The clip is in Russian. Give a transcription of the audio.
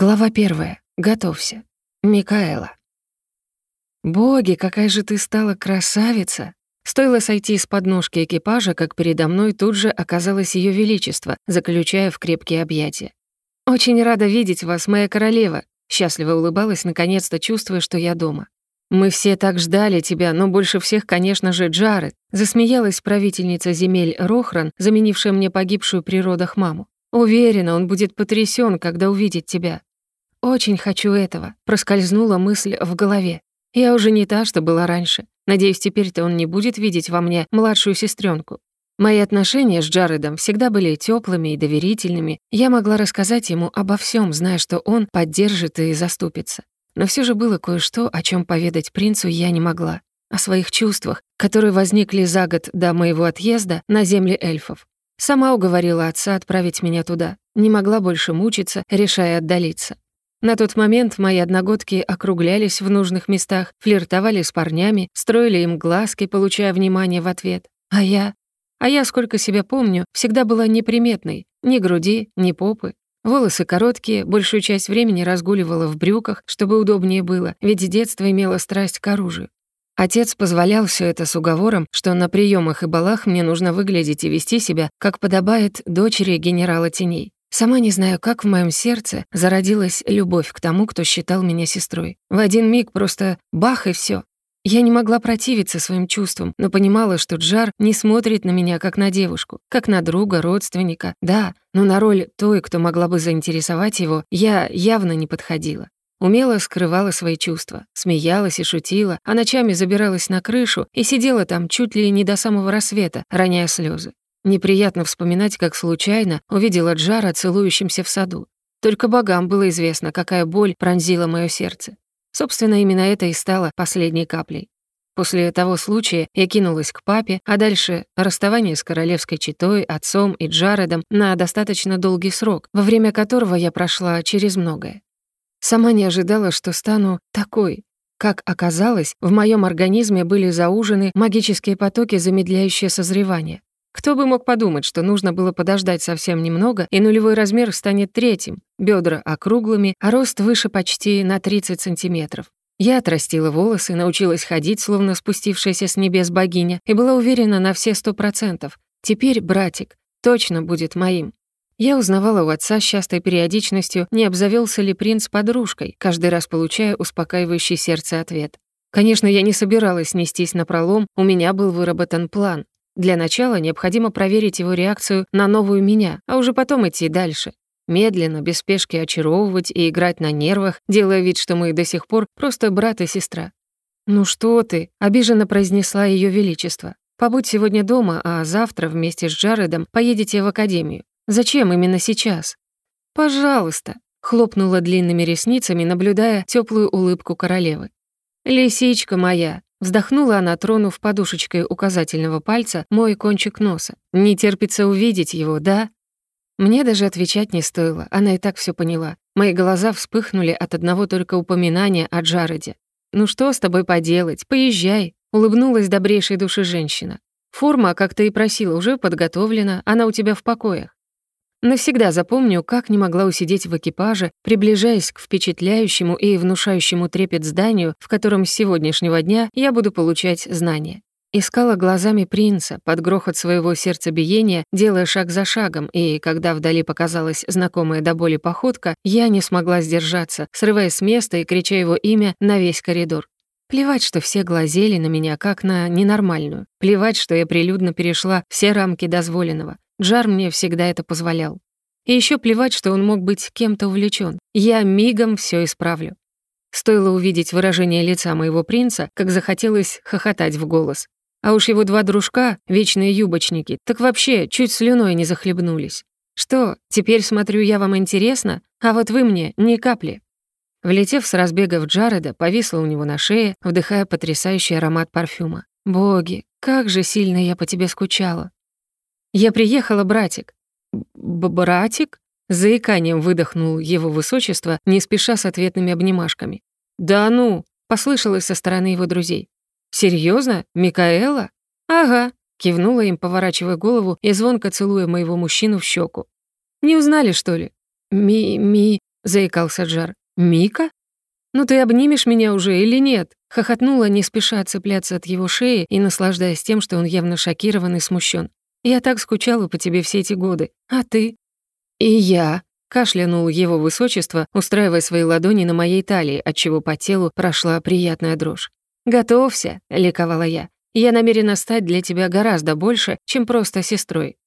Глава первая. Готовься. Микаэла. «Боги, какая же ты стала красавица!» Стоило сойти из подножки экипажа, как передо мной тут же оказалось Ее Величество, заключая в крепкие объятия. «Очень рада видеть вас, моя королева!» Счастливо улыбалась, наконец-то чувствуя, что я дома. «Мы все так ждали тебя, но больше всех, конечно же, Джаред», засмеялась правительница земель Рохран, заменившая мне погибшую при родах маму. Уверена, он будет потрясен, когда увидит тебя. Очень хочу этого, проскользнула мысль в голове. Я уже не та, что была раньше. Надеюсь, теперь-то он не будет видеть во мне младшую сестренку. Мои отношения с Джаредом всегда были теплыми и доверительными. Я могла рассказать ему обо всем, зная, что он поддержит и заступится. Но все же было кое-что, о чем поведать принцу я не могла. О своих чувствах, которые возникли за год до моего отъезда на земли эльфов. Сама уговорила отца отправить меня туда. Не могла больше мучиться, решая отдалиться. На тот момент мои одногодки округлялись в нужных местах, флиртовали с парнями, строили им глазки, получая внимание в ответ. А я? А я, сколько себя помню, всегда была неприметной. Ни груди, ни попы. Волосы короткие, большую часть времени разгуливала в брюках, чтобы удобнее было, ведь с детства имела страсть к оружию. Отец позволял все это с уговором, что на приемах и балах мне нужно выглядеть и вести себя, как подобает дочери генерала теней. Сама не знаю, как в моем сердце зародилась любовь к тому, кто считал меня сестрой. В один миг просто бах и все. Я не могла противиться своим чувствам, но понимала, что Джар не смотрит на меня как на девушку, как на друга, родственника. Да, но на роль той, кто могла бы заинтересовать его, я явно не подходила. Умело скрывала свои чувства, смеялась и шутила, а ночами забиралась на крышу и сидела там чуть ли не до самого рассвета, роняя слезы. Неприятно вспоминать, как случайно увидела Джара целующимся в саду. Только богам было известно, какая боль пронзила моё сердце. Собственно, именно это и стало последней каплей. После того случая я кинулась к папе, а дальше расставание с королевской четой, отцом и Джаредом на достаточно долгий срок, во время которого я прошла через многое. Сама не ожидала, что стану такой. Как оказалось, в моем организме были заужены магические потоки, замедляющие созревание. Кто бы мог подумать, что нужно было подождать совсем немного, и нулевой размер станет третьим, бедра округлыми, а рост выше почти на 30 сантиметров. Я отрастила волосы, научилась ходить, словно спустившаяся с небес богиня, и была уверена на все сто процентов. Теперь братик точно будет моим. Я узнавала у отца с частой периодичностью, не обзавелся ли принц подружкой, каждый раз получая успокаивающий сердце ответ. Конечно, я не собиралась нестись на пролом, у меня был выработан план. Для начала необходимо проверить его реакцию на новую меня, а уже потом идти дальше. Медленно, без спешки очаровывать и играть на нервах, делая вид, что мы до сих пор просто брат и сестра. «Ну что ты?» — обиженно произнесла Ее Величество. «Побудь сегодня дома, а завтра вместе с Джаредом поедете в академию. Зачем именно сейчас? Пожалуйста, хлопнула длинными ресницами, наблюдая теплую улыбку королевы. Лисичка моя, вздохнула она, тронув подушечкой указательного пальца мой кончик носа. Не терпится увидеть его, да? Мне даже отвечать не стоило, она и так все поняла. Мои глаза вспыхнули от одного только упоминания о Джареде. «Ну что с тобой поделать? Поезжай», — улыбнулась добрейшей души женщина. «Форма, как ты и просила, уже подготовлена, она у тебя в покоях. Навсегда запомню, как не могла усидеть в экипаже, приближаясь к впечатляющему и внушающему трепет зданию, в котором с сегодняшнего дня я буду получать знания. Искала глазами принца, под грохот своего сердцебиения, делая шаг за шагом, и когда вдали показалась знакомая до боли походка, я не смогла сдержаться, срываясь с места и крича его имя на весь коридор. Плевать, что все глазели на меня как на ненормальную. Плевать, что я прилюдно перешла все рамки дозволенного. Джар мне всегда это позволял. И еще плевать, что он мог быть кем-то увлечен. Я мигом все исправлю. Стоило увидеть выражение лица моего принца, как захотелось хохотать в голос. А уж его два дружка, вечные юбочники, так вообще чуть слюной не захлебнулись. Что, теперь смотрю, я вам интересно, а вот вы мне ни капли. Влетев с разбега в Джареда, повисла у него на шее, вдыхая потрясающий аромат парфюма. «Боги, как же сильно я по тебе скучала!» «Я приехала, братик». «Братик?» — заиканием выдохнул его высочество, не спеша с ответными обнимашками. «Да ну!» — послышалось со стороны его друзей. «Серьёзно? Микаэла?» «Ага», — кивнула им, поворачивая голову и звонко целуя моего мужчину в щеку. «Не узнали, что ли?» «Ми... ми...» — заикался Джар. «Мика? Ну ты обнимешь меня уже или нет?» Хохотнула, не спеша цепляться от его шеи и наслаждаясь тем, что он явно шокирован и смущен. «Я так скучала по тебе все эти годы. А ты?» «И я», — кашлянул его высочество, устраивая свои ладони на моей талии, отчего по телу прошла приятная дрожь. «Готовься», — ликовала я. «Я намерена стать для тебя гораздо больше, чем просто сестрой.